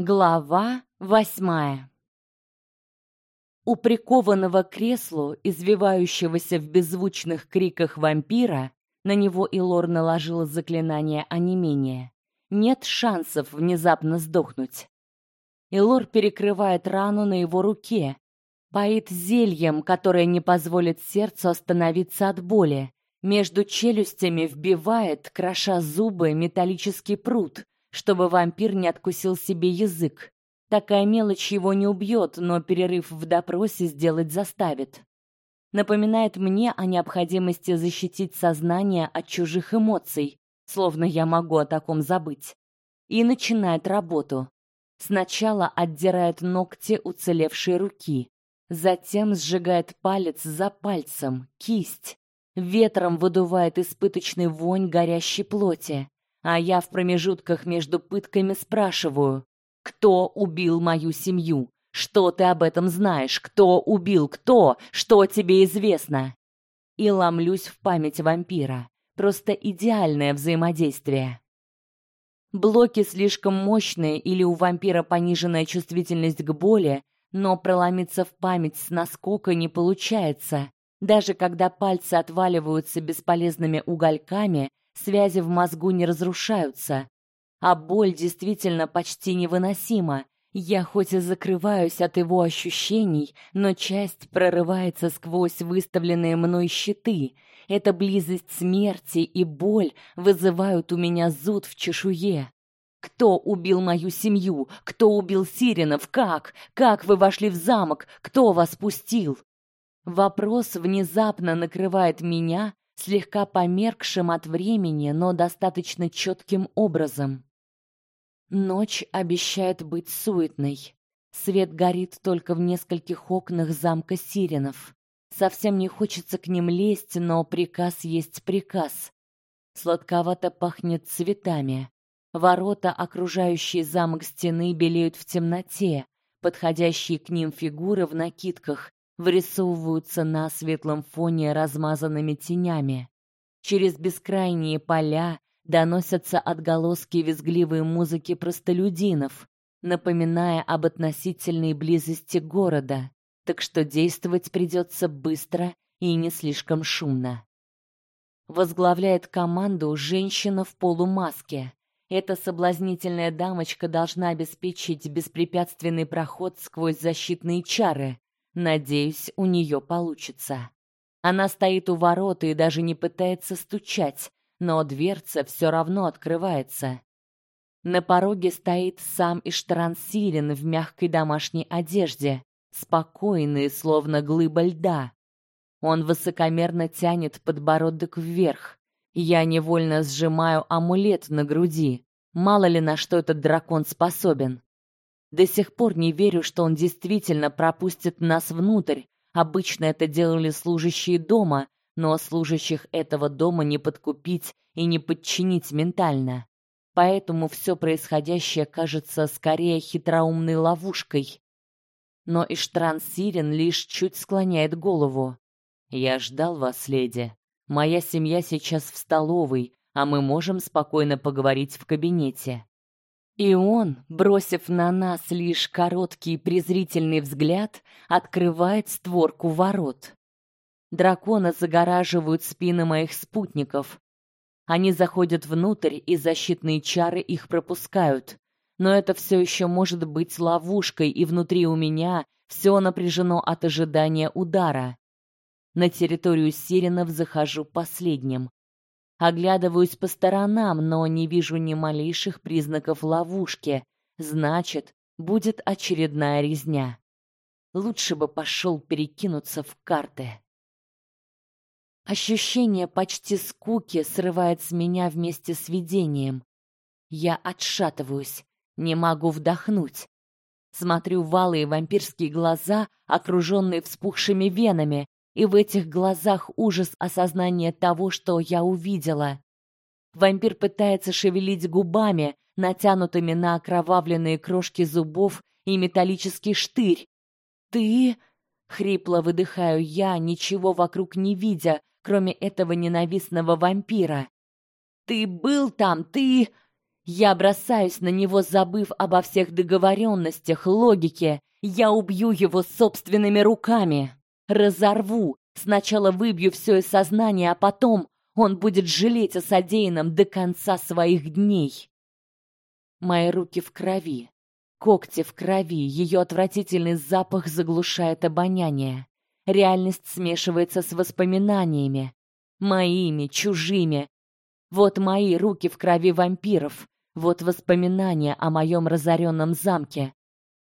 Глава восьмая. У прикованного к креслу, извивающегося в беззвучных криках вампира, на него Илор наложила заклинание онемения. Нет шансов внезапно сдохнуть. Илор перекрывает рану на его руке, поит зельем, которое не позволит сердцу остановиться от боли. Между челюстями вбивает, кроша зубы, металлический прут, чтобы вампир не откусил себе язык. Такая мелочь его не убьет, но перерыв в допросе сделать заставит. Напоминает мне о необходимости защитить сознание от чужих эмоций, словно я могу о таком забыть. И начинает работу. Сначала отдирает ногти уцелевшей руки, затем сжигает палец за пальцем, кисть. Ветром выдувает испыточный вонь горящей плоти. А я в промежутках между пытками спрашиваю: "Кто убил мою семью? Что ты об этом знаешь? Кто убил кто? Что тебе известно?" И ломлюсь в память вампира. Просто идеальное взаимодействие. Блоки слишком мощные или у вампира пониженная чувствительность к боли, но проломиться в память с наскока не получается. Даже когда пальцы отваливаются бесполезными угольками, связи в мозгу не разрушаются, а боль действительно почти невыносима. Я хоть и закрываюсь от его ощущений, но часть прорывается сквозь выставленные мной щиты. Эта близость смерти и боль вызывают у меня зуд в чешуе. Кто убил мою семью? Кто убил Сиренов? Как? Как вы вошли в замок? Кто вас пустил? Вопрос внезапно накрывает меня, слегка померкшим от времени, но достаточно четким образом. Ночь обещает быть суетной. Свет горит только в нескольких окнах замка Сиренов. Совсем не хочется к ним лезть, но приказ есть приказ. Сладковато пахнет цветами. Ворота, окружающие замок стены, белеют в темноте. Подходящие к ним фигуры в накидках вырисовываются на светлом фоне размазанными тенями. Через бескрайние поля доносятся отголоски визгливой музыки простолюдинов, напоминая об относительной близости города, так что действовать придется быстро и не слишком шумно. Возглавляет команду женщина в полумаске. Эта соблазнительная дамочка должна обеспечить беспрепятственный проход сквозь защитные чары, Надеюсь, у нее получится. Она стоит у ворот и даже не пытается стучать, но дверца все равно открывается. На пороге стоит сам Иштран Сирин в мягкой домашней одежде, спокойный, словно глыба льда. Он высокомерно тянет подбородок вверх. Я невольно сжимаю амулет на груди. Мало ли на что этот дракон способен. До сих пор не верю, что он действительно пропустит нас внутрь. Обычно это делали служащие дома, но служащих этого дома не подкупить и не подчинить ментально. Поэтому все происходящее кажется скорее хитроумной ловушкой. Но Иштран Сирен лишь чуть склоняет голову. Я ждал вас, леди. Моя семья сейчас в столовой, а мы можем спокойно поговорить в кабинете. И он, бросив на нас лишь короткий презрительный взгляд, открывает створку ворот. Драконы загораживают спины моих спутников. Они заходят внутрь, и защитные чары их пропускают. Но это все еще может быть ловушкой, и внутри у меня все напряжено от ожидания удара. На территорию Сиренов захожу последним. Оглядываюсь по сторонам, но не вижу ни малейших признаков ловушки. Значит, будет очередная резня. Лучше бы пошел перекинуться в карты. Ощущение почти скуки срывает с меня вместе с видением. Я отшатываюсь, не могу вдохнуть. Смотрю в алые вампирские глаза, окруженные вспухшими венами, и в этих глазах ужас осознания того, что я увидела. Вампир пытается шевелить губами, натянутыми на окровавленные крошки зубов и металлический штырь. Ты хрипло выдыхаю я, ничего вокруг не видя, кроме этого ненавистного вампира. Ты был там, ты Я бросаюсь на него, забыв обо всех договоренностях, логике. Я убью его собственными руками. Разорву. Сначала выбью все из сознания, а потом он будет жалеть о содеянном до конца своих дней. Мои руки в крови. Когти в крови, ее отвратительный запах заглушает обоняние. Реальность смешивается с воспоминаниями, моими, чужими. Вот мои руки в крови вампиров, вот воспоминания о моем разоренном замке.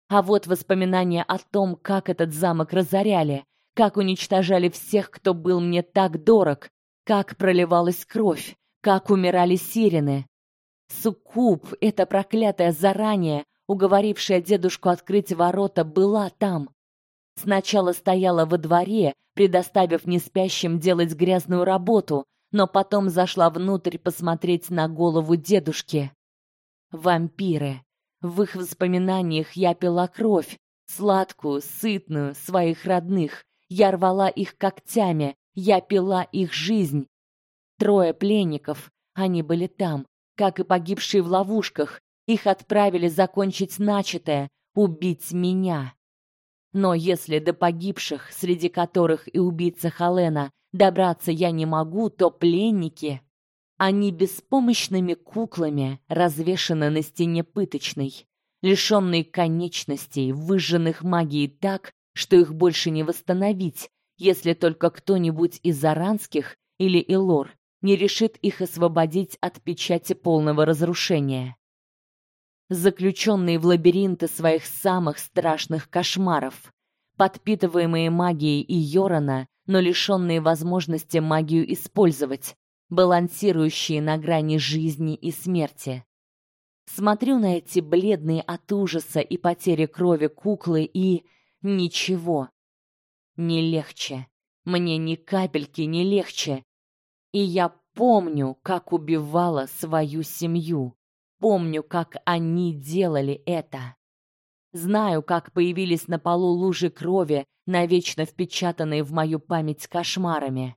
А вот воспоминания о том, как этот замок разоряли, как уничтожали всех, кто был мне так дорог, как проливалась кровь, как умирали сирены. Суккуб, эта проклятая заранее, уговорившая дедушку открыть ворота, была там. Сначала стояла во дворе, предоставив неспящим делать грязную работу, но потом зашла внутрь посмотреть на голову дедушки. Вампиры. В их воспоминаниях я пила кровь, сладкую, сытную, своих родных. Я рвала их когтями, я пила их жизнь. Трое пленников, они были там, как и погибшие в ловушках, их отправили закончить начатое, убить меня. Но если до погибших, среди которых и убийца Халена, добраться я не могу, то пленники, они беспомощными куклами развешаны на стене пыточной, лишенные конечностей, выжженных магией так, что их больше не восстановить, если только кто-нибудь из аранских или Илор не решит их освободить от печати полного разрушения заключенные в лабиринты своих самых страшных кошмаров, подпитываемые магией и Йорана, но лишенные возможности магию использовать, балансирующие на грани жизни и смерти. Смотрю на эти бледные от ужаса и потери крови куклы и ничего. Не легче. Мне ни капельки не легче. И я помню, как убивала свою семью. Помню, как они делали это. Знаю, как появились на полу лужи крови, навечно впечатанные в мою память кошмарами.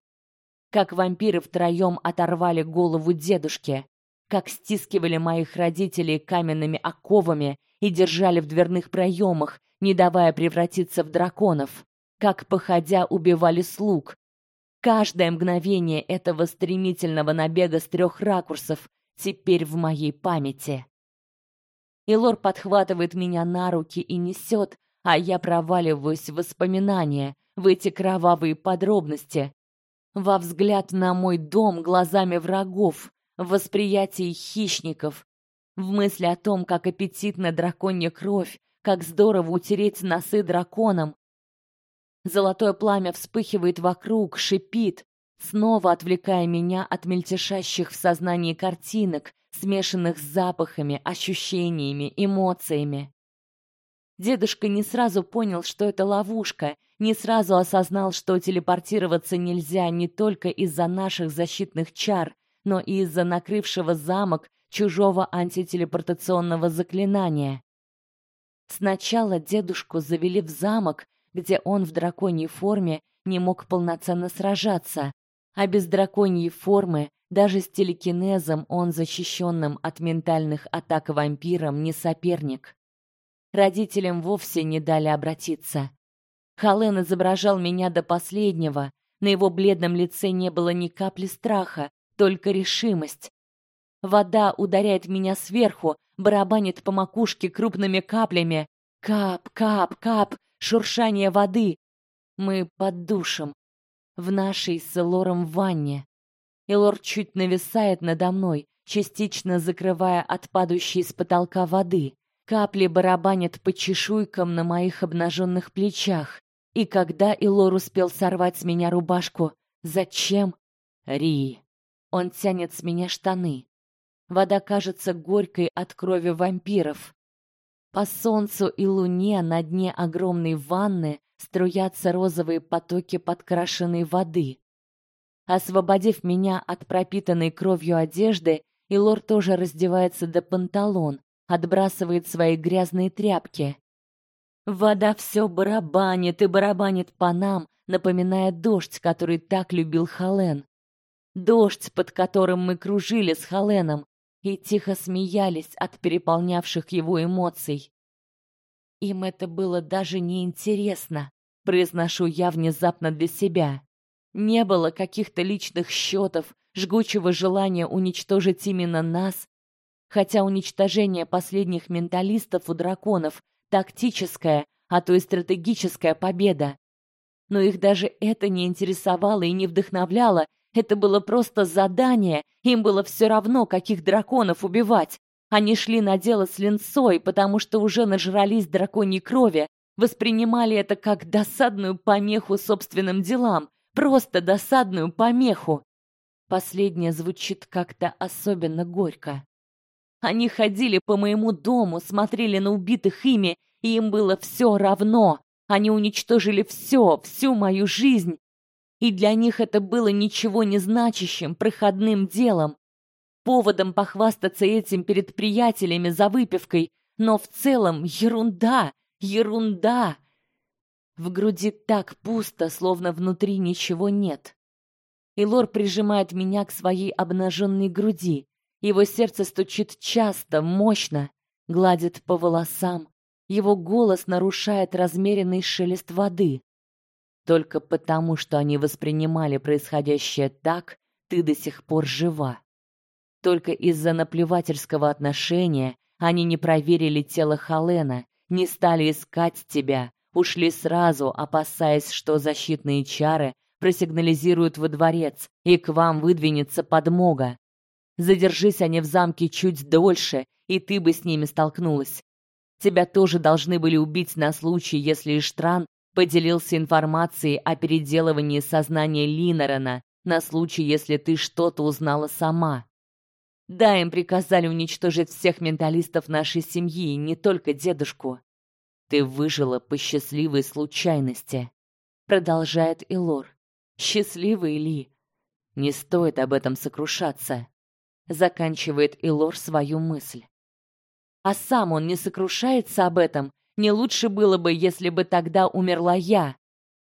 Как вампиры втроем оторвали голову дедушке, как стискивали моих родителей каменными оковами и держали в дверных проемах, не давая превратиться в драконов, как походя убивали слуг. Каждое мгновение этого стремительного набега с трех ракурсов теперь в моей памяти. Илор подхватывает меня на руки и несет, а я проваливаюсь в воспоминания, в эти кровавые подробности, во взгляд на мой дом глазами врагов, в восприятии хищников, в мысли о том, как аппетитна драконья кровь, как здорово утереть носы драконам. Золотое пламя вспыхивает вокруг, шипит, снова отвлекая меня от мельтешащих в сознании картинок, смешанных с запахами, ощущениями, эмоциями. Дедушка не сразу понял, что это ловушка, не сразу осознал, что телепортироваться нельзя не только из-за наших защитных чар, но и из-за накрывшего замок чужого антителепортационного заклинания. Сначала дедушку завели в замок, где он в драконьей форме не мог полноценно сражаться, а без драконьей формы, даже с телекинезом он защищенным от ментальных атак вампиром не соперник. Родителям вовсе не дали обратиться. Хален изображал меня до последнего. На его бледном лице не было ни капли страха, только решимость. Вода ударяет меня сверху, барабанит по макушке крупными каплями. Кап, кап, кап, шуршание воды. Мы под душем, в нашей с Лором ванне. Элор чуть нависает надо мной, частично закрывая от падающей с потолка воды. Капли барабанят по чешуйкам на моих обнаженных плечах. И когда Илор успел сорвать с меня рубашку, зачем? Ри. Он тянет с меня штаны. Вода кажется горькой от крови вампиров. По солнцу и луне на дне огромной ванны струятся розовые потоки подкрашенной воды. Освободив меня от пропитанной кровью одежды, Илор тоже раздевается до панталон, отбрасывает свои грязные тряпки. Вода все барабанит и барабанит по нам, напоминая дождь, который так любил Хален. Дождь, под которым мы кружили с Халеном. и тихо смеялись от переполнявших его эмоций. Им это было даже не интересно, произношу я внезапно для себя. Не было каких-то личных счетов, жгучего желания уничтожить именно нас, хотя уничтожение последних менталистов у драконов тактическая, а то и стратегическая победа. Но их даже это не интересовало и не вдохновляло, это было просто задание, им было все равно, каких драконов убивать. Они шли на дело с линцой, потому что уже нажрались драконьей крови, воспринимали это как досадную помеху собственным делам, просто досадную помеху. Последнее звучит как-то особенно горько. Они ходили по моему дому, смотрели на убитых ими, и им было все равно. Они уничтожили все, всю мою жизнь, и для них это было ничего не значащим, проходным делом, поводом похвастаться этим перед приятелями за выпивкой, но в целом ерунда, ерунда. В груди так пусто, словно внутри ничего нет. Илор прижимает меня к своей обнаженной груди. Его сердце стучит часто, мощно, гладит по волосам. Его голос нарушает размеренный шелест воды. Только потому, что они воспринимали происходящее так, ты до сих пор жива. Только из-за наплевательского отношения они не проверили тело Халена, не стали искать тебя, ушли сразу, опасаясь, что защитные чары просигнализируют во дворец, и к вам выдвинется подмога. Задержись они в замке чуть дольше, и ты бы с ними столкнулась. Тебя тоже должны были убить на случай, если Иштран поделился информацией о переделывании сознания Линорена на случай, если ты что-то узнала сама. Да, им приказали уничтожить всех менталистов нашей семьи, не только дедушку. Ты выжила по счастливой случайности, продолжает Илор. Счастливый ли? Не стоит об этом сокрушаться, заканчивает Илор свою мысль. А сам он не сокрушается об этом не лучше было бы, если бы тогда умерла я.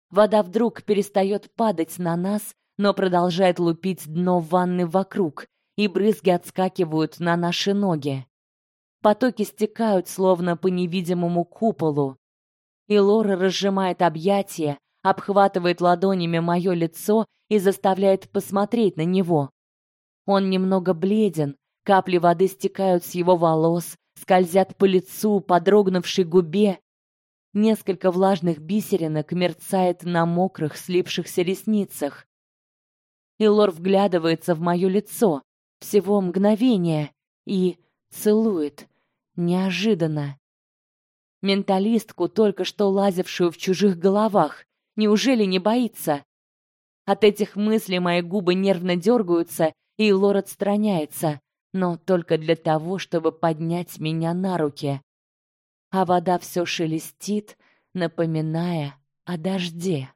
Вода вдруг перестает падать на нас, но продолжает лупить дно ванны вокруг, и брызги отскакивают на наши ноги. Потоки стекают словно по невидимому куполу. И Лора разжимает объятия, обхватывает ладонями мое лицо и заставляет посмотреть на него. Он немного бледен, капли воды стекают с его волос, скользят по лицу, по дрогнувшей губе. Несколько влажных бисеринок мерцает на мокрых, слипшихся ресницах. Илор вглядывается в мое лицо, всего мгновение, и целует. Неожиданно. Менталистку, только что лазившую в чужих головах, неужели не боится? От этих мыслей мои губы нервно дергаются, и Лор отстраняется но только для того, чтобы поднять меня на руки. А вода все шелестит, напоминая о дожде.